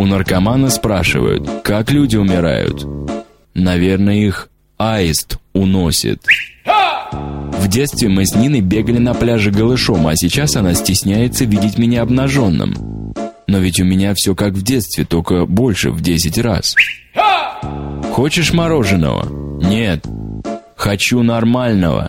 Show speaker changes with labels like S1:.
S1: У наркомана спрашивают, как люди умирают. Наверное, их аист уносит. В детстве мы с Ниной бегали на пляже голышом, а сейчас она стесняется видеть меня обнаженным. Но ведь у меня все как в детстве, только больше в 10 раз. Хочешь мороженого? Нет. Хочу нормального.